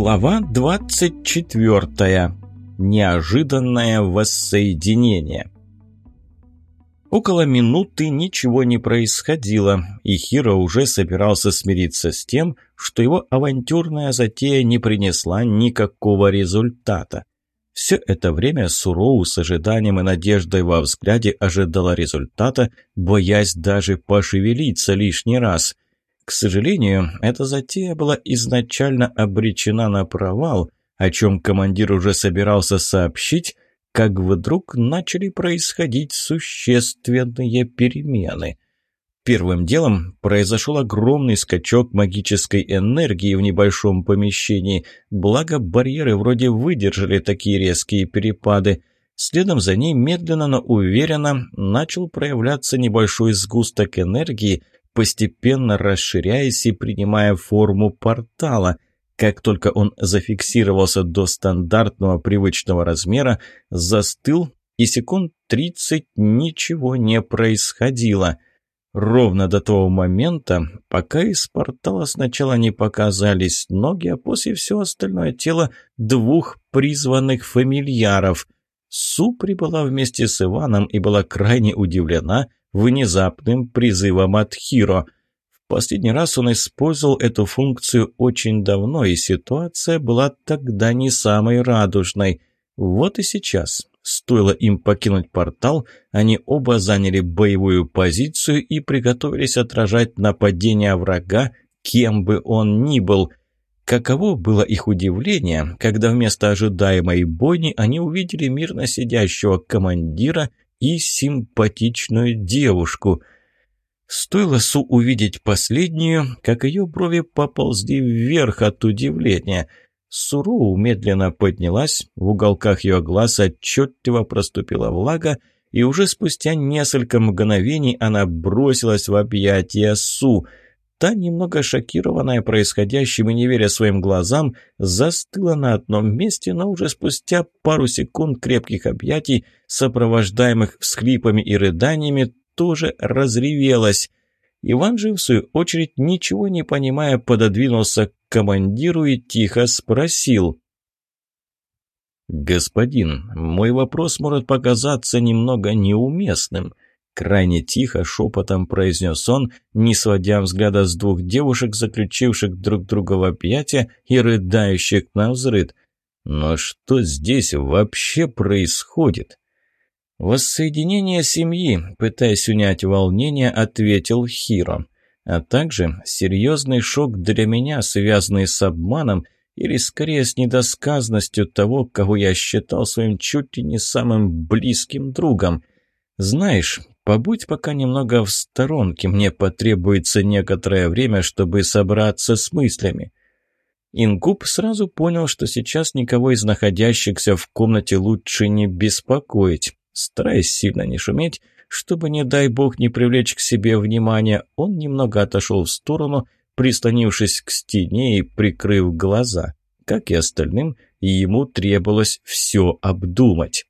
Глава 24. Неожиданное воссоединение. Около минуты ничего не происходило, и Хиро уже собирался смириться с тем, что его авантюрная затея не принесла никакого результата. Все это время Суроу с ожиданием и надеждой во взгляде ожидала результата, боясь даже пошевелиться лишний раз – к сожалению, эта затея была изначально обречена на провал, о чем командир уже собирался сообщить, как вдруг начали происходить существенные перемены. Первым делом произошел огромный скачок магической энергии в небольшом помещении, благо барьеры вроде выдержали такие резкие перепады. Следом за ней медленно, но уверенно начал проявляться небольшой сгусток энергии – постепенно расширяясь и принимая форму портала. Как только он зафиксировался до стандартного привычного размера, застыл, и секунд тридцать ничего не происходило. Ровно до того момента, пока из портала сначала не показались ноги, а после все остальное тело двух призванных фамильяров. Су прибыла вместе с Иваном и была крайне удивлена, внезапным призывом от Хиро. В последний раз он использовал эту функцию очень давно, и ситуация была тогда не самой радужной. Вот и сейчас. Стоило им покинуть портал, они оба заняли боевую позицию и приготовились отражать нападение врага, кем бы он ни был. Каково было их удивление, когда вместо ожидаемой бойни они увидели мирно сидящего командира и симпатичную девушку. Стоило Су увидеть последнюю, как ее брови поползли вверх от удивления. Суроу медленно поднялась, в уголках ее глаз отчетливо проступила влага, и уже спустя несколько мгновений она бросилась в объятия Су – Та, немного шокированная происходящим и не веря своим глазам, застыла на одном месте, но уже спустя пару секунд крепких объятий, сопровождаемых всхлипами и рыданиями, тоже разревелась. Иван же, в свою очередь, ничего не понимая, пододвинулся к командиру и тихо спросил. «Господин, мой вопрос может показаться немного неуместным». Крайне тихо, шепотом произнес он, не сводя взгляда с двух девушек, заключивших друг друга в объятия и рыдающих на взрыд. Но что здесь вообще происходит? «Воссоединение семьи», — пытаясь унять волнение, ответил Хиро. «А также серьезный шок для меня, связанный с обманом или, скорее, с недосказанностью того, кого я считал своим чуть ли не самым близким другом. Знаешь, Побудь пока немного в сторонке, мне потребуется некоторое время, чтобы собраться с мыслями». Ингуб сразу понял, что сейчас никого из находящихся в комнате лучше не беспокоить. Стараясь сильно не шуметь, чтобы, не дай бог, не привлечь к себе внимания, он немного отошел в сторону, прислонившись к стене и прикрыв глаза. Как и остальным, ему требовалось все обдумать.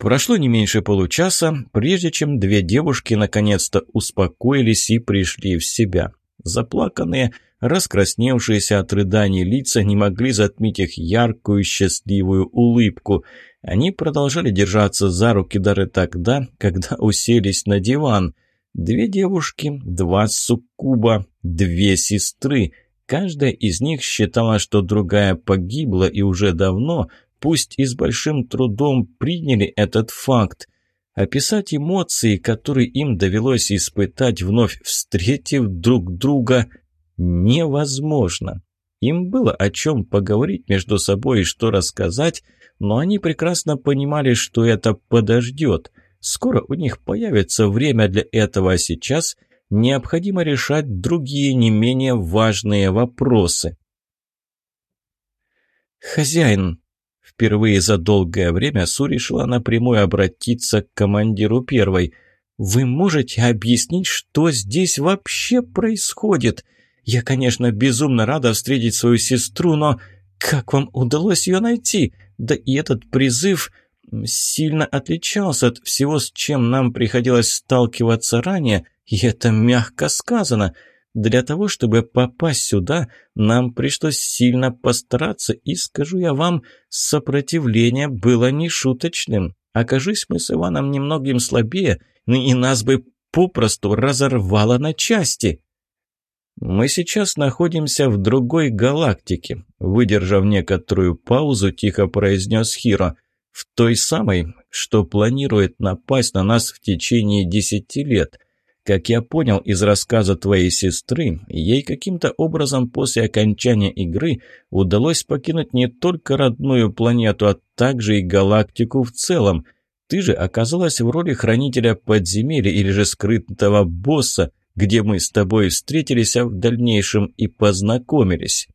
Прошло не меньше получаса, прежде чем две девушки наконец-то успокоились и пришли в себя. Заплаканные, раскрасневшиеся от рыданий лица не могли затмить их яркую счастливую улыбку. Они продолжали держаться за руки даже тогда, когда уселись на диван. Две девушки, два суккуба, две сестры. Каждая из них считала, что другая погибла и уже давно, пусть и с большим трудом приняли этот факт. Описать эмоции, которые им довелось испытать, вновь встретив друг друга, невозможно. Им было о чем поговорить между собой и что рассказать, но они прекрасно понимали, что это подождет. Скоро у них появится время для этого, а сейчас необходимо решать другие не менее важные вопросы. «Хозяин, Впервые за долгое время Су решила напрямую обратиться к командиру первой. «Вы можете объяснить, что здесь вообще происходит? Я, конечно, безумно рада встретить свою сестру, но как вам удалось ее найти? Да и этот призыв сильно отличался от всего, с чем нам приходилось сталкиваться ранее, и это мягко сказано. Для того, чтобы попасть сюда, нам пришлось сильно постараться, и, скажу я вам, сопротивление было нешуточным. Окажись мы с Иваном немногим слабее, и нас бы попросту разорвало на части. Мы сейчас находимся в другой галактике, выдержав некоторую паузу, тихо произнес Хиро. В той самой, что планирует напасть на нас в течение десяти лет. Как я понял из рассказа твоей сестры, ей каким-то образом после окончания игры удалось покинуть не только родную планету, а также и галактику в целом. Ты же оказалась в роли хранителя подземелья или же скрытого босса, где мы с тобой встретились, а в дальнейшем и познакомились.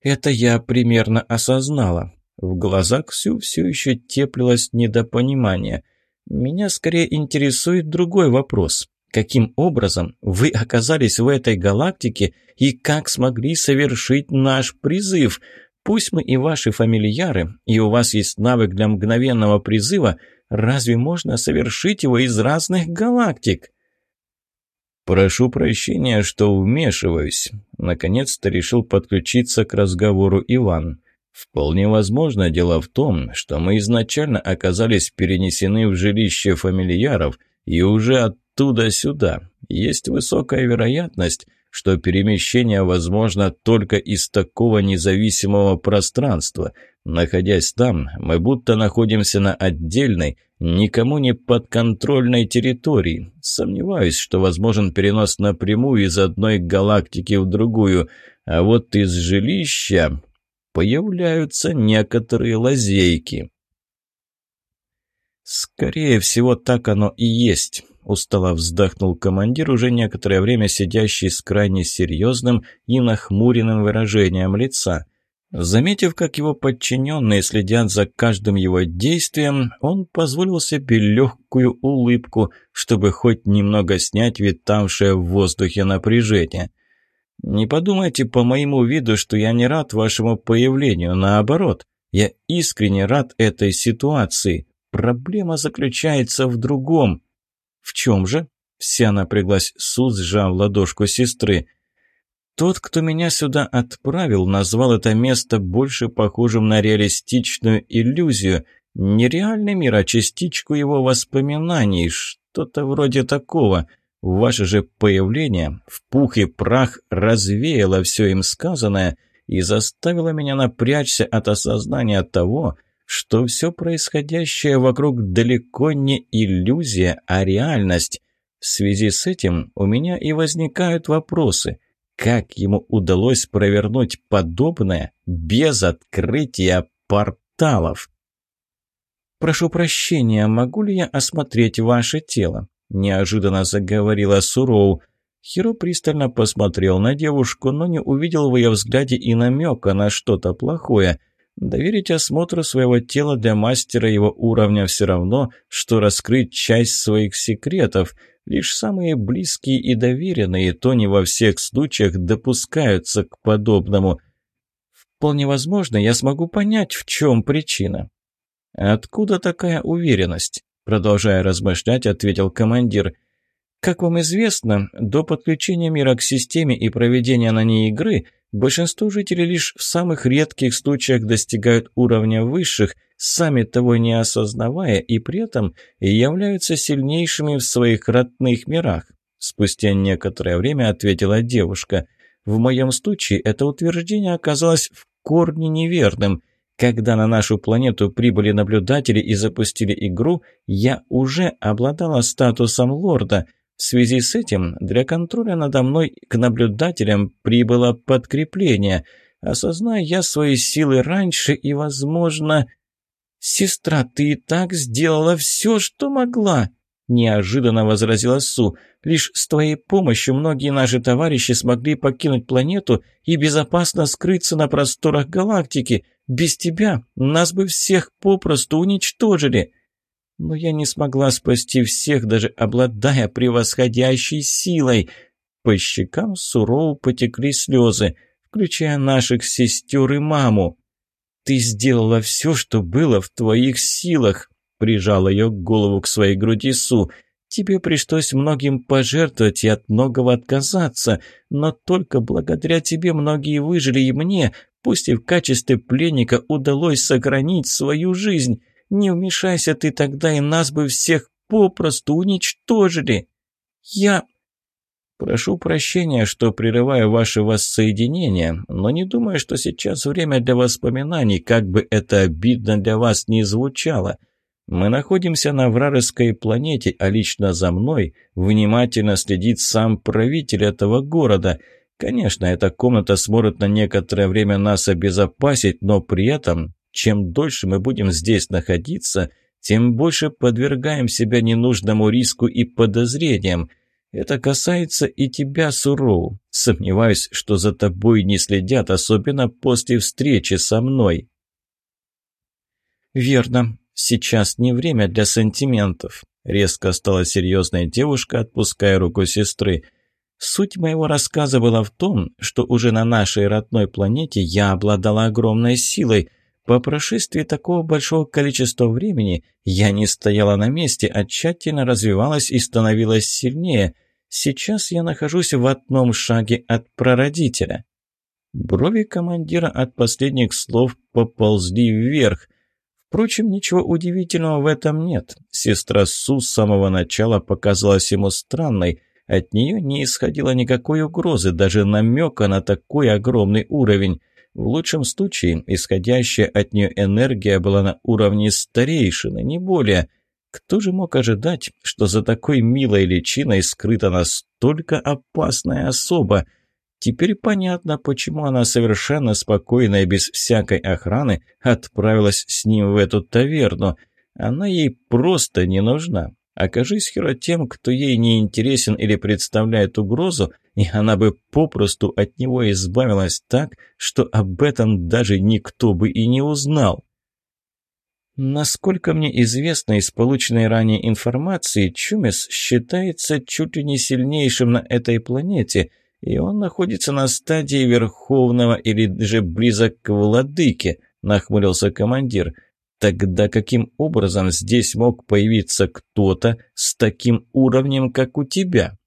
Это я примерно осознала. В глазах всю все еще теплилось недопонимание. Меня скорее интересует другой вопрос. Каким образом вы оказались в этой галактике и как смогли совершить наш призыв? Пусть мы и ваши фамильяры, и у вас есть навык для мгновенного призыва, разве можно совершить его из разных галактик? «Прошу прощения, что вмешиваюсь», — наконец-то решил подключиться к разговору Иван. Вполне возможно, дело в том, что мы изначально оказались перенесены в жилище фамильяров и уже оттуда сюда. Есть высокая вероятность, что перемещение возможно только из такого независимого пространства. Находясь там, мы будто находимся на отдельной, никому не подконтрольной территории. Сомневаюсь, что возможен перенос напрямую из одной галактики в другую, а вот из жилища появляются некоторые лазейки. «Скорее всего, так оно и есть», – устало вздохнул командир, уже некоторое время сидящий с крайне серьезным и нахмуренным выражением лица. Заметив, как его подчиненные следят за каждым его действием, он позволил себе легкую улыбку, чтобы хоть немного снять витавшее в воздухе напряжение. Не подумайте по моему виду, что я не рад вашему появлению. Наоборот, я искренне рад этой ситуации. Проблема заключается в другом. В чем же? Вся напряглась Су, сжав ладошку сестры. Тот, кто меня сюда отправил, назвал это место больше похожим на реалистичную иллюзию. Не реальный мир, а частичку его воспоминаний. Что-то вроде такого – Ваше же появление в пух и прах развеяло все им сказанное и заставило меня напрячься от осознания того, что все происходящее вокруг далеко не иллюзия, а реальность. В связи с этим у меня и возникают вопросы. Как ему удалось провернуть подобное без открытия порталов? «Прошу прощения, могу ли я осмотреть ваше тело?» Неожиданно заговорила Суроу. Хиро пристально посмотрел на девушку, но не увидел в ее взгляде и намека на что-то плохое. Доверить осмотру своего тела для мастера его уровня все равно, что раскрыть часть своих секретов. Лишь самые близкие и доверенные, то не во всех случаях допускаются к подобному. Вполне возможно, я смогу понять, в чем причина. Откуда такая уверенность? Продолжая размышлять, ответил командир. Как вам известно, до подключения мира к системе и проведения на ней игры большинство жителей лишь в самых редких случаях достигают уровня высших, сами того не осознавая и при этом являются сильнейшими в своих родных мирах. Спустя некоторое время ответила девушка. В моем случае это утверждение оказалось в корне неверным. Когда на нашу планету прибыли наблюдатели и запустили игру, я уже обладала статусом лорда. В связи с этим для контроля надо мной к наблюдателям прибыло подкрепление. Осознаю я свои силы раньше и, возможно... «Сестра, ты и так сделала все, что могла!» Неожиданно возразила Су. «Лишь с твоей помощью многие наши товарищи смогли покинуть планету и безопасно скрыться на просторах галактики. Без тебя нас бы всех попросту уничтожили. Но я не смогла спасти всех, даже обладая превосходящей силой. По щекам сурово потекли слезы, включая наших сестер и маму. Ты сделала все, что было в твоих силах, прижала ее голову к своей груди Су. Тебе пришлось многим пожертвовать и от многого отказаться, но только благодаря тебе многие выжили, и мне, пусть и в качестве пленника, удалось сохранить свою жизнь. Не вмешайся ты тогда, и нас бы всех попросту уничтожили. Я... Прошу прощения, что прерываю ваше воссоединение, но не думаю, что сейчас время для воспоминаний, как бы это обидно для вас не звучало. Мы находимся на вражеской планете, а лично за мной внимательно следит сам правитель этого города. Конечно, эта комната сможет на некоторое время нас обезопасить, но при этом, чем дольше мы будем здесь находиться, тем больше подвергаем себя ненужному риску и подозрениям. Это касается и тебя, Суроу. Сомневаюсь, что за тобой не следят, особенно после встречи со мной. Верно. Сейчас не время для сантиментов. Резко стала серьезная девушка, отпуская руку сестры. Суть моего рассказа была в том, что уже на нашей родной планете я обладала огромной силой. По прошествии такого большого количества времени я не стояла на месте, а тщательно развивалась и становилась сильнее. Сейчас я нахожусь в одном шаге от прародителя. Брови командира от последних слов поползли вверх – Впрочем, ничего удивительного в этом нет. Сестра Су с самого начала показалась ему странной. От нее не исходило никакой угрозы, даже намека на такой огромный уровень. В лучшем случае, исходящая от нее энергия была на уровне старейшины, не более. Кто же мог ожидать, что за такой милой личиной скрыта настолько опасная особа – Теперь понятно, почему она совершенно спокойно и без всякой охраны отправилась с ним в эту таверну. Она ей просто не нужна. Окажись Хиро тем, кто ей не интересен или представляет угрозу, и она бы попросту от него избавилась так, что об этом даже никто бы и не узнал. Насколько мне известно из полученной ранее информации, Чумес считается чуть ли не сильнейшим на этой планете – и он находится на стадии верховного или же близок к владыке», – нахмурился командир. «Тогда каким образом здесь мог появиться кто-то с таким уровнем, как у тебя?»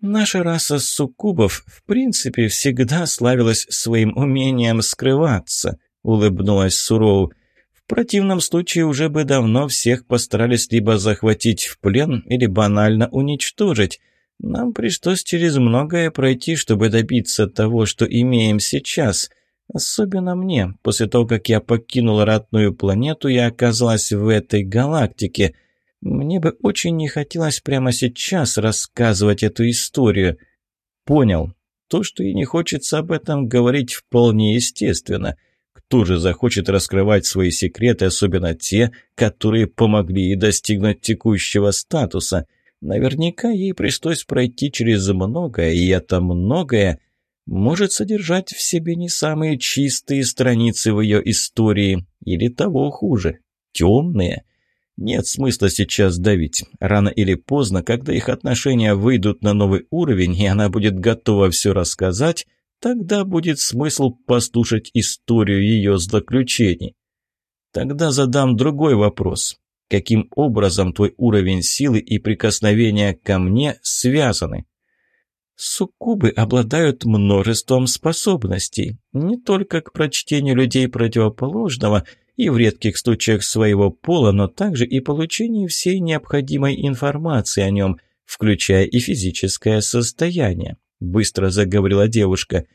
«Наша раса суккубов, в принципе, всегда славилась своим умением скрываться», – улыбнулась Суроу. «В противном случае уже бы давно всех постарались либо захватить в плен, или банально уничтожить». Нам пришлось через многое пройти, чтобы добиться того, что имеем сейчас. Особенно мне, после того, как я покинула родную планету и оказалась в этой галактике. Мне бы очень не хотелось прямо сейчас рассказывать эту историю. Понял. То, что и не хочется об этом говорить, вполне естественно. Кто же захочет раскрывать свои секреты, особенно те, которые помогли ей достигнуть текущего статуса – Наверняка ей пришлось пройти через многое, и это многое может содержать в себе не самые чистые страницы в ее истории, или того хуже, темные. Нет смысла сейчас давить. Рано или поздно, когда их отношения выйдут на новый уровень, и она будет готова все рассказать, тогда будет смысл послушать историю ее злоключений. Тогда задам другой вопрос каким образом твой уровень силы и прикосновения ко мне связаны. Суккубы обладают множеством способностей, не только к прочтению людей противоположного и в редких случаях своего пола, но также и получению всей необходимой информации о нем, включая и физическое состояние, быстро заговорила девушка.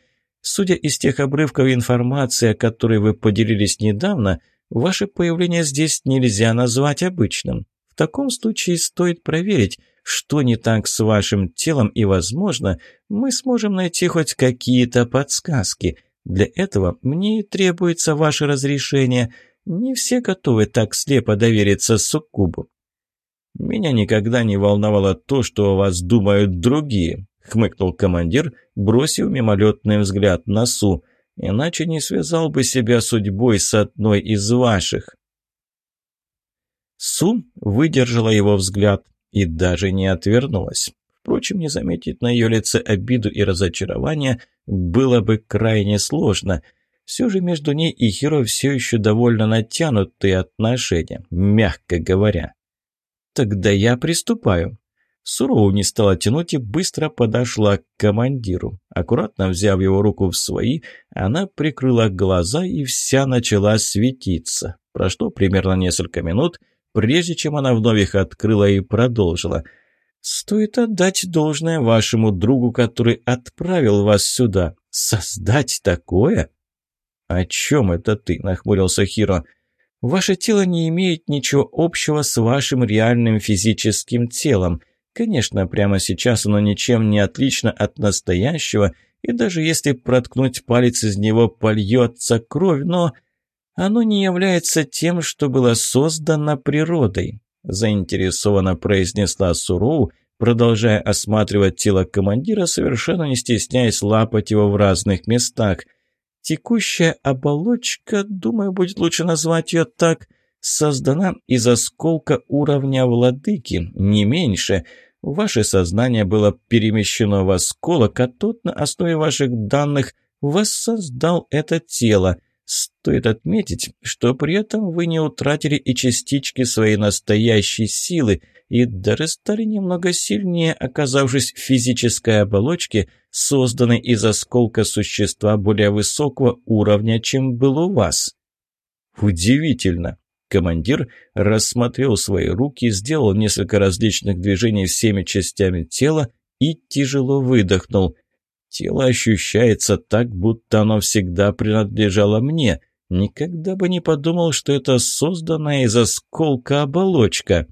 Судя из тех обрывков информации, о которой вы поделились недавно – Ваше появление здесь нельзя назвать обычным. В таком случае стоит проверить, что не так с вашим телом, и, возможно, мы сможем найти хоть какие-то подсказки. Для этого мне и требуется ваше разрешение. Не все готовы так слепо довериться суккубу. Меня никогда не волновало то, что о вас думают другие, хмыкнул командир, бросив мимолетный взгляд на Су иначе не связал бы себя судьбой с одной из ваших». Сун выдержала его взгляд и даже не отвернулась. Впрочем, не заметить на ее лице обиду и разочарование было бы крайне сложно. Все же между ней и Хиро все еще довольно натянутые отношения, мягко говоря. Тогда я приступаю. Суроу не стала тянуть и быстро подошла к командиру. Аккуратно взяв его руку в свои, она прикрыла глаза и вся начала светиться. Прошло примерно несколько минут, прежде чем она вновь их открыла и продолжила. «Стоит отдать должное вашему другу, который отправил вас сюда. Создать такое?» «О чем это ты?» – нахмурился Хиро. «Ваше тело не имеет ничего общего с вашим реальным физическим телом». Конечно, прямо сейчас оно ничем не отлично от настоящего, и даже если проткнуть палец из него польется кровь, но оно не является тем, что было создано природой, заинтересованно произнесла Суроу, продолжая осматривать тело командира, совершенно не стесняясь лапать его в разных местах. Текущая оболочка, думаю, будет лучше назвать ее так – создана из осколка уровня владыки, не меньше. Ваше сознание было перемещено в осколок, а тот на основе ваших данных воссоздал это тело. Стоит отметить, что при этом вы не утратили и частички своей настоящей силы, и даже стали немного сильнее, оказавшись в физической оболочке, созданной из осколка существа более высокого уровня, чем был у вас. Удивительно. Командир рассмотрел свои руки, сделал несколько различных движений всеми частями тела и тяжело выдохнул. Тело ощущается так, будто оно всегда принадлежало мне. Никогда бы не подумал, что это созданная из осколка оболочка.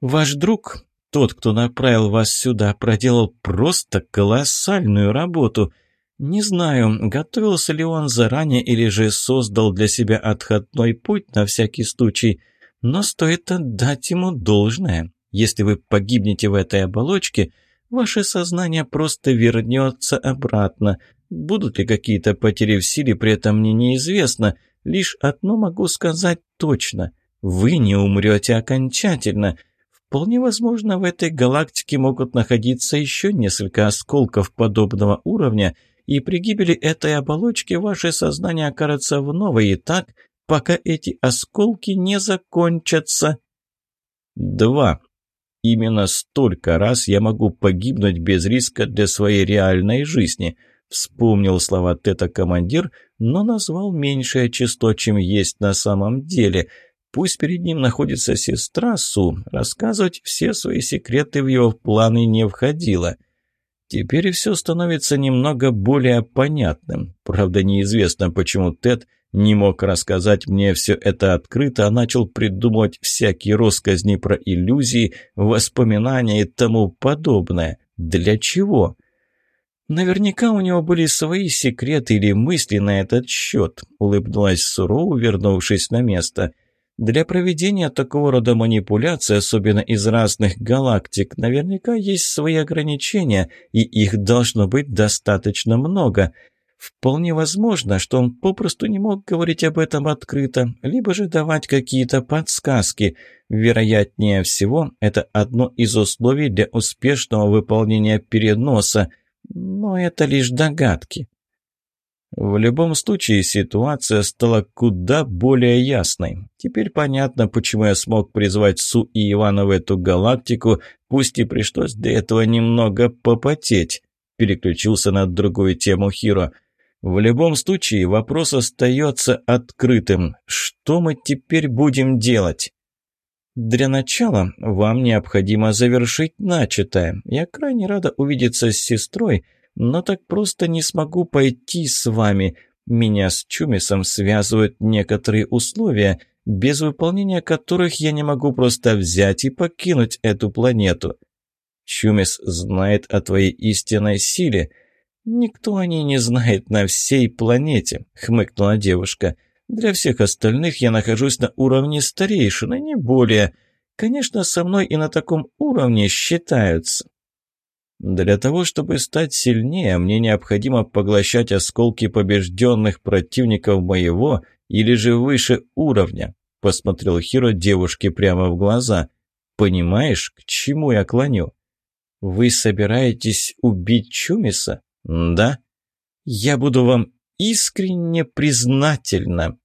Ваш друг, тот, кто направил вас сюда, проделал просто колоссальную работу – не знаю, готовился ли он заранее или же создал для себя отходной путь на всякий случай, но стоит отдать ему должное. Если вы погибнете в этой оболочке, ваше сознание просто вернется обратно. Будут ли какие-то потери в силе, при этом мне неизвестно. Лишь одно могу сказать точно. Вы не умрете окончательно. Вполне возможно, в этой галактике могут находиться еще несколько осколков подобного уровня – и при гибели этой оболочки ваше сознание окажется в новой и так, пока эти осколки не закончатся. Два. Именно столько раз я могу погибнуть без риска для своей реальной жизни. Вспомнил слова Тета-командир, но назвал меньшее число, чем есть на самом деле. Пусть перед ним находится сестра Су, рассказывать все свои секреты в его планы не входило. Теперь все становится немного более понятным. Правда, неизвестно, почему Тед не мог рассказать мне все это открыто, а начал придумывать всякие росказни про иллюзии, воспоминания и тому подобное. Для чего? Наверняка у него были свои секреты или мысли на этот счет, улыбнулась Суроу, вернувшись на место – для проведения такого рода манипуляций, особенно из разных галактик, наверняка есть свои ограничения, и их должно быть достаточно много. Вполне возможно, что он попросту не мог говорить об этом открыто, либо же давать какие-то подсказки. Вероятнее всего, это одно из условий для успешного выполнения переноса, но это лишь догадки. В любом случае ситуация стала куда более ясной. Теперь понятно, почему я смог призвать Су и Ивана в эту галактику, пусть и пришлось для этого немного попотеть. Переключился на другую тему Хиро. В любом случае вопрос остается открытым. Что мы теперь будем делать? Для начала вам необходимо завершить начатое. Я крайне рада увидеться с сестрой, но так просто не смогу пойти с вами. Меня с Чумисом связывают некоторые условия, без выполнения которых я не могу просто взять и покинуть эту планету. Чумис знает о твоей истинной силе. Никто о ней не знает на всей планете, хмыкнула девушка. Для всех остальных я нахожусь на уровне старейшины, не более. Конечно, со мной и на таком уровне считаются. Для того, чтобы стать сильнее, мне необходимо поглощать осколки побежденных противников моего или же выше уровня», — посмотрел Хиро девушке прямо в глаза. «Понимаешь, к чему я клоню?» «Вы собираетесь убить Чумиса?» «Да». «Я буду вам искренне признательна»,